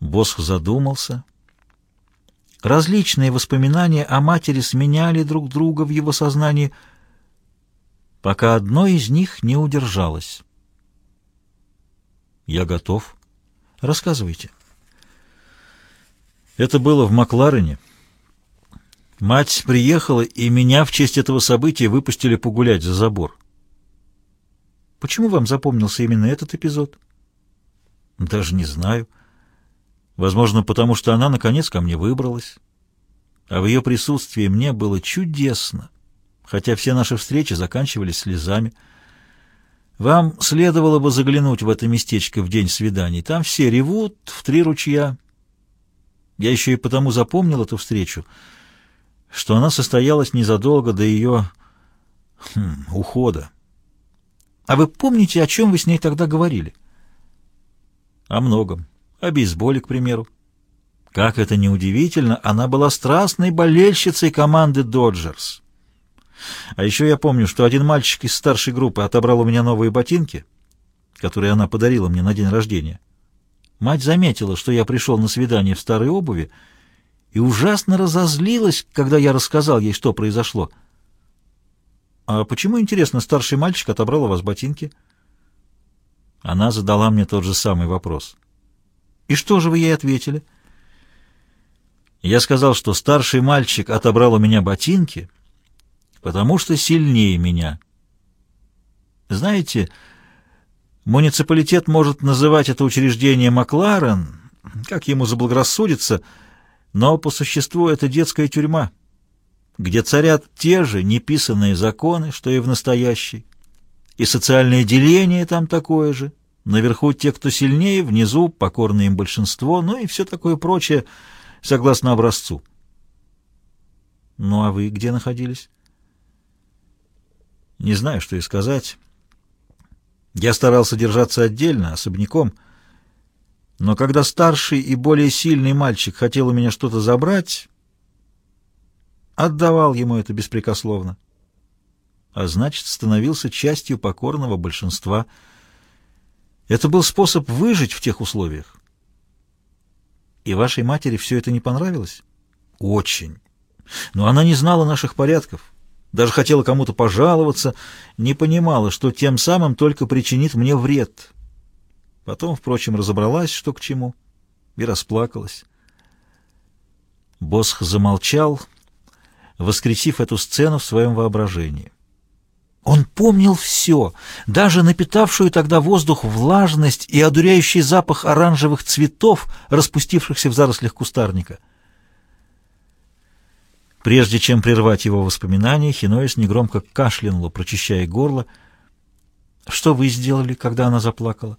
Босх задумался. Различные воспоминания о матери сменяли друг друга в его сознании, пока одно из них не удержалось. «Я готов. Рассказывайте». Это было в Макларене. Мать приехала, и меня в честь этого события выпустили погулять за забор. Почему вам запомнился именно этот эпизод? Даже не знаю. Возможно, потому что она, наконец, ко мне выбралась. А в ее присутствии мне было чудесно, хотя все наши встречи заканчивались слезами. Вам следовало бы заглянуть в это местечко в день свиданий. Там все ревут в три ручья. Я еще и потому запомнил эту встречу, что она состоялась незадолго до ее хм, ухода. А вы помните, о чем вы с ней тогда говорили? О многом. О бейсболе, к примеру. Как это ни удивительно, она была страстной болельщицей команды «Доджерс». А еще я помню, что один мальчик из старшей группы отобрал у меня новые ботинки, которые она подарила мне на день рождения. Мать заметила, что я пришел на свидание в старой обуви, и ужасно разозлилась, когда я рассказал ей, что произошло. «А почему, интересно, старший мальчик отобрал у вас ботинки?» Она задала мне тот же самый вопрос. «И что же вы ей ответили?» Я сказал, что старший мальчик отобрал у меня ботинки, потому что сильнее меня. Знаете, Муниципалитет может называть это учреждение Макларен, как ему заблагорассудится, но по существу это детская тюрьма, где царят те же неписанные законы, что и в настоящей. И социальное деление там такое же. Наверху те, кто сильнее, внизу покорное им большинство, ну и все такое прочее, согласно образцу. Ну а вы где находились? Не знаю, что и сказать. Я старался держаться отдельно, особняком, но когда старший и более сильный мальчик хотел у меня что-то забрать, отдавал ему это беспрекословно, а значит, становился частью покорного большинства. Это был способ выжить в тех условиях. И вашей матери все это не понравилось? Очень. Но она не знала наших порядков даже хотела кому-то пожаловаться, не понимала, что тем самым только причинит мне вред. Потом, впрочем, разобралась, что к чему, и расплакалась. Босх замолчал, воскресив эту сцену в своем воображении. Он помнил все, даже напитавшую тогда воздух влажность и одуряющий запах оранжевых цветов, распустившихся в зарослях кустарника — Прежде чем прервать его воспоминания, Хиноис негромко кашлянула, прочищая горло. «Что вы сделали, когда она заплакала?»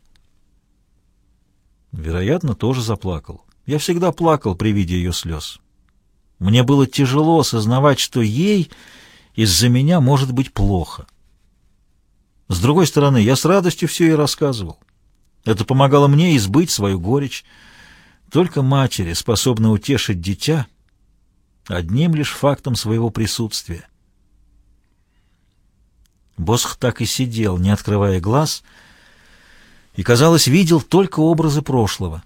«Вероятно, тоже заплакал. Я всегда плакал при виде ее слез. Мне было тяжело осознавать, что ей из-за меня может быть плохо. С другой стороны, я с радостью все ей рассказывал. Это помогало мне избыть свою горечь. Только матери способны утешить дитя» одним лишь фактом своего присутствия. Босх так и сидел, не открывая глаз, и, казалось, видел только образы прошлого.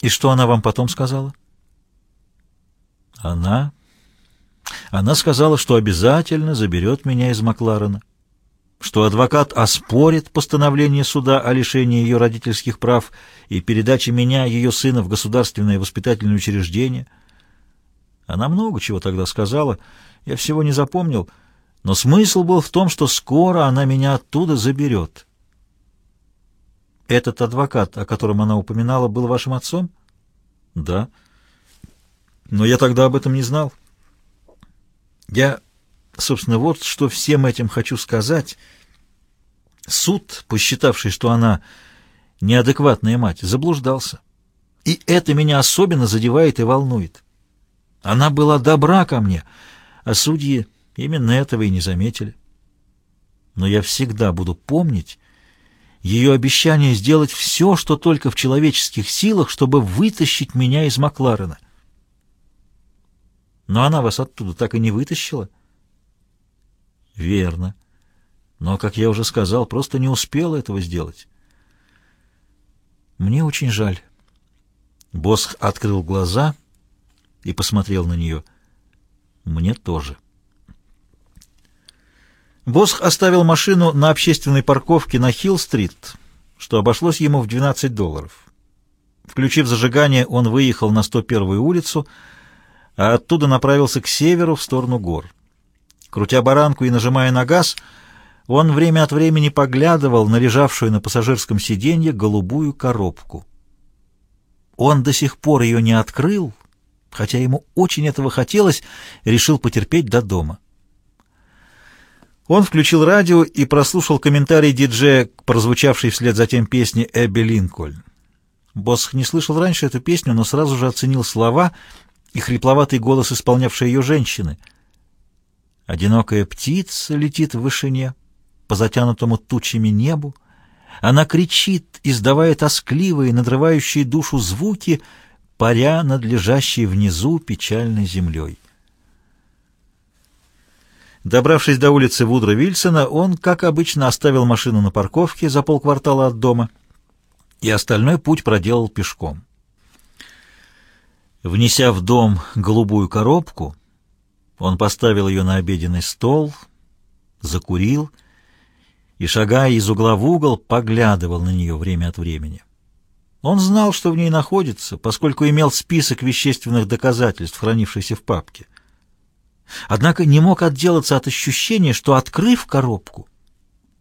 И что она вам потом сказала? Она... Она сказала, что обязательно заберет меня из Макларена, что адвокат оспорит постановление суда о лишении ее родительских прав и передаче меня, ее сына, в государственное воспитательное учреждение — она много чего тогда сказала, я всего не запомнил, но смысл был в том, что скоро она меня оттуда заберет. Этот адвокат, о котором она упоминала, был вашим отцом? Да. Но я тогда об этом не знал. Я, собственно, вот что всем этим хочу сказать. Суд, посчитавший, что она неадекватная мать, заблуждался. И это меня особенно задевает и волнует. Она была добра ко мне, а судьи именно этого и не заметили. Но я всегда буду помнить ее обещание сделать все, что только в человеческих силах, чтобы вытащить меня из Макларена. Но она вас оттуда так и не вытащила? Верно. Но, как я уже сказал, просто не успела этого сделать. Мне очень жаль. Босх открыл глаза и посмотрел на нее. «Мне тоже». Босх оставил машину на общественной парковке на Хилл-стрит, что обошлось ему в 12 долларов. Включив зажигание, он выехал на 101-ю улицу, а оттуда направился к северу в сторону гор. Крутя баранку и нажимая на газ, он время от времени поглядывал на лежавшую на пассажирском сиденье голубую коробку. Он до сих пор ее не открыл, хотя ему очень этого хотелось, решил потерпеть до дома. Он включил радио и прослушал комментарий диджея к прозвучавшей вслед за тем песне «Эбби Линкольн». Босх не слышал раньше эту песню, но сразу же оценил слова и хрипловатый голос исполнявшей ее женщины. «Одинокая птица летит в вышине, по затянутому тучами небу. Она кричит, издавая тоскливые, надрывающие душу звуки, паря над лежащей внизу печальной землей». Добравшись до улицы Вудра Вильсона, он, как обычно, оставил машину на парковке за полквартала от дома и остальной путь проделал пешком. Внеся в дом голубую коробку, он поставил ее на обеденный стол, закурил и, шагая из угла в угол, поглядывал на нее время от времени. Он знал, что в ней находится, поскольку имел список вещественных доказательств, хранившийся в папке. Однако не мог отделаться от ощущения, что, открыв коробку,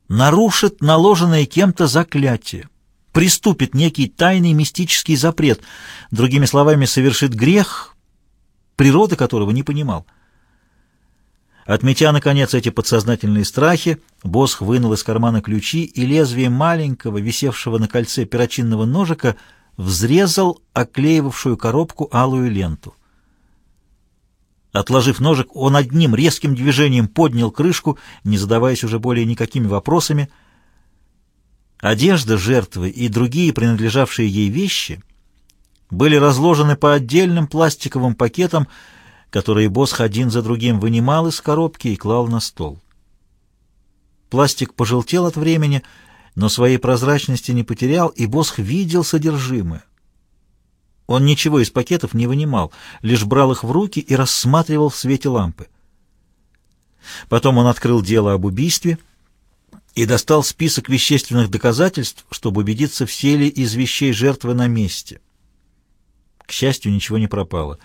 нарушит наложенное кем-то заклятие, приступит некий тайный мистический запрет, другими словами, совершит грех, природы которого не понимал. Отметя, наконец, эти подсознательные страхи, Босх вынул из кармана ключи и лезвием маленького, висевшего на кольце перочинного ножика, взрезал оклеивавшую коробку алую ленту. Отложив ножик, он одним резким движением поднял крышку, не задаваясь уже более никакими вопросами. Одежда жертвы и другие принадлежавшие ей вещи были разложены по отдельным пластиковым пакетам, которые Босх один за другим вынимал из коробки и клал на стол. Пластик пожелтел от времени, но своей прозрачности не потерял, и Босх видел содержимое. Он ничего из пакетов не вынимал, лишь брал их в руки и рассматривал в свете лампы. Потом он открыл дело об убийстве и достал список вещественных доказательств, чтобы убедиться, все ли из вещей жертвы на месте. К счастью, ничего не пропало.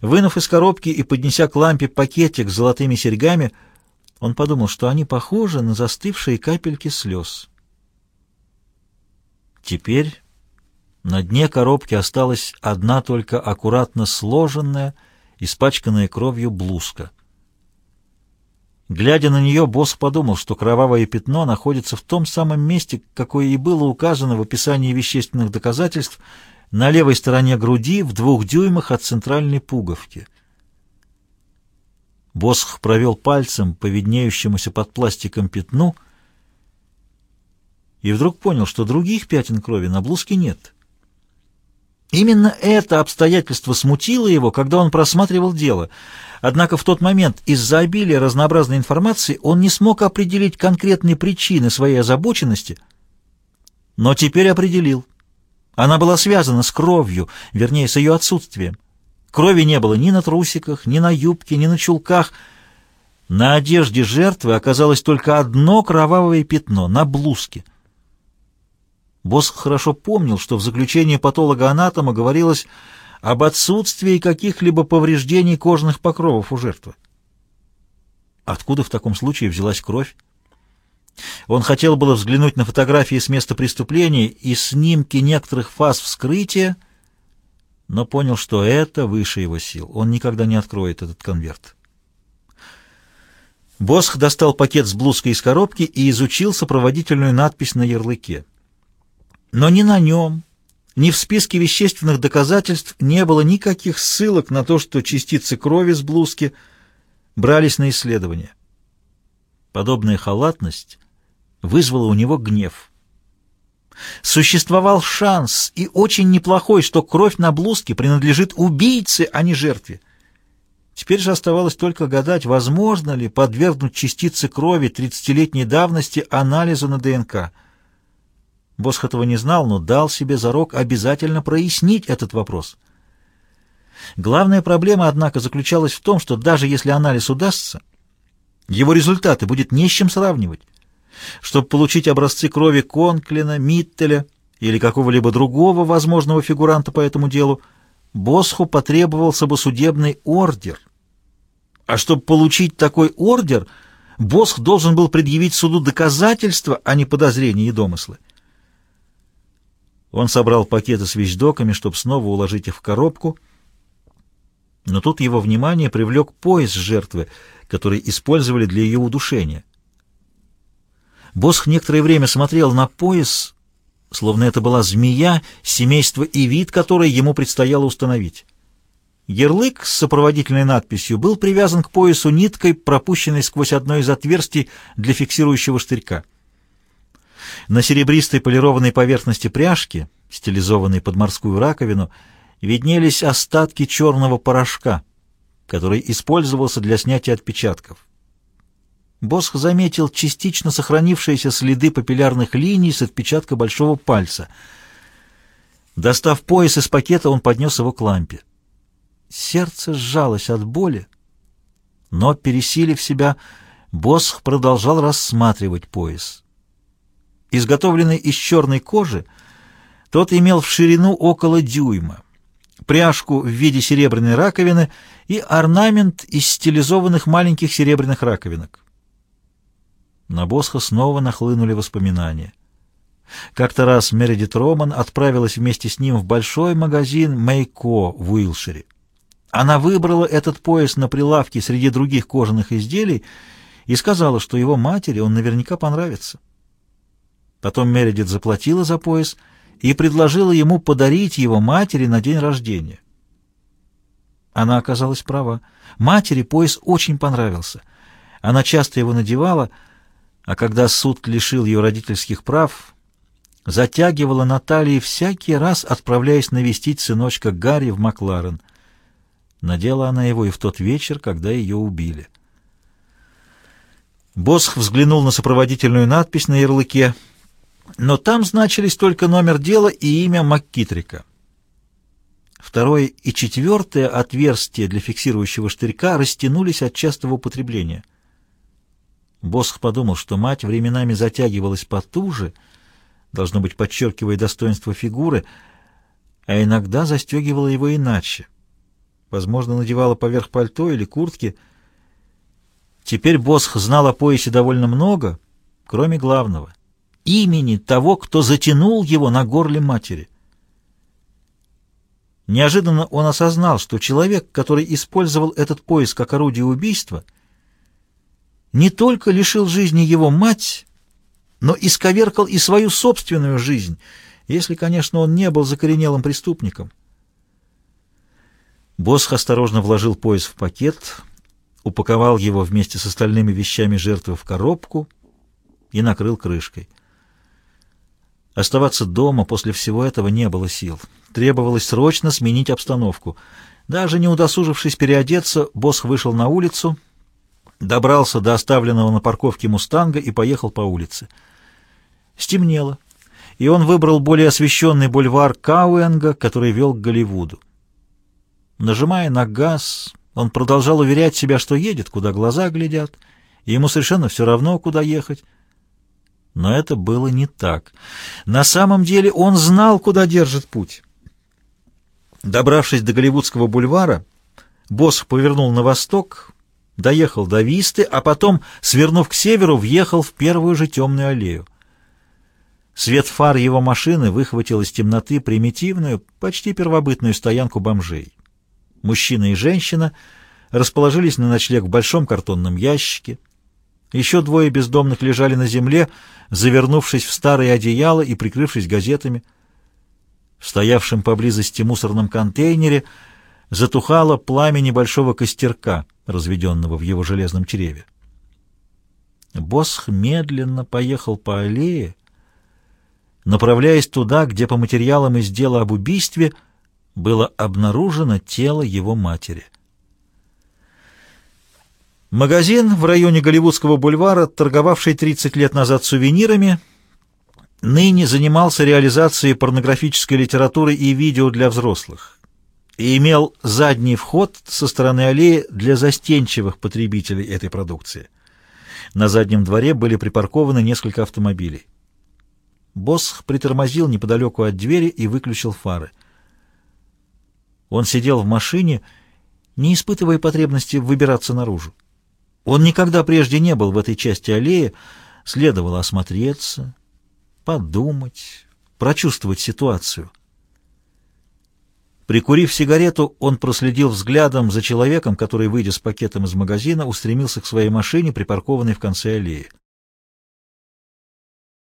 Вынув из коробки и поднеся к лампе пакетик с золотыми серьгами, он подумал, что они похожи на застывшие капельки слез. Теперь на дне коробки осталась одна только аккуратно сложенная, испачканная кровью блузка. Глядя на нее, босс подумал, что кровавое пятно находится в том самом месте, какое и было указано в описании вещественных доказательств, на левой стороне груди в двух дюймах от центральной пуговки. Босх провел пальцем по виднеющемуся под пластиком пятну и вдруг понял, что других пятен крови на блузке нет — Именно это обстоятельство смутило его, когда он просматривал дело. Однако в тот момент из-за обилия разнообразной информации он не смог определить конкретные причины своей озабоченности, но теперь определил. Она была связана с кровью, вернее, с ее отсутствием. Крови не было ни на трусиках, ни на юбке, ни на чулках. На одежде жертвы оказалось только одно кровавое пятно на блузке — Босс хорошо помнил, что в заключении патолога-анатома говорилось об отсутствии каких-либо повреждений кожных покровов у жертвы. Откуда в таком случае взялась кровь? Он хотел было взглянуть на фотографии с места преступления и снимки некоторых фаз вскрытия, но понял, что это выше его сил. Он никогда не откроет этот конверт. Босх достал пакет с блузкой из коробки и изучил сопроводительную надпись на ярлыке. Но ни на нем, ни в списке вещественных доказательств не было никаких ссылок на то, что частицы крови с блузки брались на исследование. Подобная халатность вызвала у него гнев. Существовал шанс, и очень неплохой, что кровь на блузке принадлежит убийце, а не жертве. Теперь же оставалось только гадать, возможно ли подвергнуть частицы крови 30-летней давности анализу на ДНК – Босх этого не знал, но дал себе зарок обязательно прояснить этот вопрос. Главная проблема, однако, заключалась в том, что даже если анализ удастся, его результаты будет не с чем сравнивать. Чтобы получить образцы крови Конклина, Миттеля или какого-либо другого возможного фигуранта по этому делу, Босху потребовался бы судебный ордер. А чтобы получить такой ордер, Босх должен был предъявить суду доказательства, а не подозрения и домыслы. Он собрал пакеты с вещдоками, чтобы снова уложить их в коробку, но тут его внимание привлек пояс жертвы, который использовали для ее удушения. Босх некоторое время смотрел на пояс, словно это была змея, семейство и вид которой ему предстояло установить. Ярлык с сопроводительной надписью был привязан к поясу ниткой, пропущенной сквозь одно из отверстий для фиксирующего штырька. На серебристой полированной поверхности пряжки, стилизованной под морскую раковину, виднелись остатки черного порошка, который использовался для снятия отпечатков. Босх заметил частично сохранившиеся следы папиллярных линий с отпечатка большого пальца. Достав пояс из пакета, он поднес его к лампе. Сердце сжалось от боли, но, пересилив себя, Босх продолжал рассматривать пояс. Изготовленный из черной кожи, тот имел в ширину около дюйма, пряжку в виде серебряной раковины и орнамент из стилизованных маленьких серебряных раковинок. На Босха снова нахлынули воспоминания. Как-то раз Мередит Роман отправилась вместе с ним в большой магазин Мейко в Уилшире. Она выбрала этот пояс на прилавке среди других кожаных изделий и сказала, что его матери он наверняка понравится. Потом Мередит заплатила за пояс и предложила ему подарить его матери на день рождения. Она оказалась права. Матери пояс очень понравился. Она часто его надевала, а когда суд лишил ее родительских прав, затягивала на талии всякий раз, отправляясь навестить сыночка Гарри в Макларен. Надела она его и в тот вечер, когда ее убили. Босх взглянул на сопроводительную надпись на ярлыке, но там значились только номер дела и имя МакКитрика. Второе и четвертое отверстия для фиксирующего штырька растянулись от частого употребления — Босх подумал, что мать временами затягивалась потуже, должно быть, подчеркивая достоинство фигуры, а иногда застегивала его иначе. Возможно, надевала поверх пальто или куртки. Теперь Босх знал о поясе довольно много, кроме главного — имени того, кто затянул его на горле матери. Неожиданно он осознал, что человек, который использовал этот пояс как орудие убийства — не только лишил жизни его мать, но исковеркал и свою собственную жизнь, если, конечно, он не был закоренелым преступником. Босх осторожно вложил пояс в пакет, упаковал его вместе с остальными вещами жертвы в коробку и накрыл крышкой. Оставаться дома после всего этого не было сил. Требовалось срочно сменить обстановку. Даже не удосужившись переодеться, Босх вышел на улицу — добрался до оставленного на парковке «Мустанга» и поехал по улице. Стемнело, и он выбрал более освещенный бульвар Кауэнга, который вел к Голливуду. Нажимая на газ, он продолжал уверять себя, что едет, куда глаза глядят, и ему совершенно все равно, куда ехать. Но это было не так. На самом деле он знал, куда держит путь. Добравшись до Голливудского бульвара, босс повернул на восток, доехал до Висты, а потом, свернув к северу, въехал в первую же темную аллею. Свет фар его машины выхватил из темноты примитивную, почти первобытную стоянку бомжей. Мужчина и женщина расположились на ночлег в большом картонном ящике. Еще двое бездомных лежали на земле, завернувшись в старые одеяла и прикрывшись газетами. В стоявшем поблизости мусорном контейнере затухало пламя небольшого костерка — разведенного в его железном чреве. Босх медленно поехал по аллее, направляясь туда, где по материалам из дела об убийстве было обнаружено тело его матери. Магазин в районе Голливудского бульвара, торговавший 30 лет назад сувенирами, ныне занимался реализацией порнографической литературы и видео для взрослых и имел задний вход со стороны аллеи для застенчивых потребителей этой продукции. На заднем дворе были припаркованы несколько автомобилей. Босх притормозил неподалеку от двери и выключил фары. Он сидел в машине, не испытывая потребности выбираться наружу. Он никогда прежде не был в этой части аллеи, следовало осмотреться, подумать, прочувствовать ситуацию. Прикурив сигарету, он проследил взглядом за человеком, который, выйдя с пакетом из магазина, устремился к своей машине, припаркованной в конце аллеи.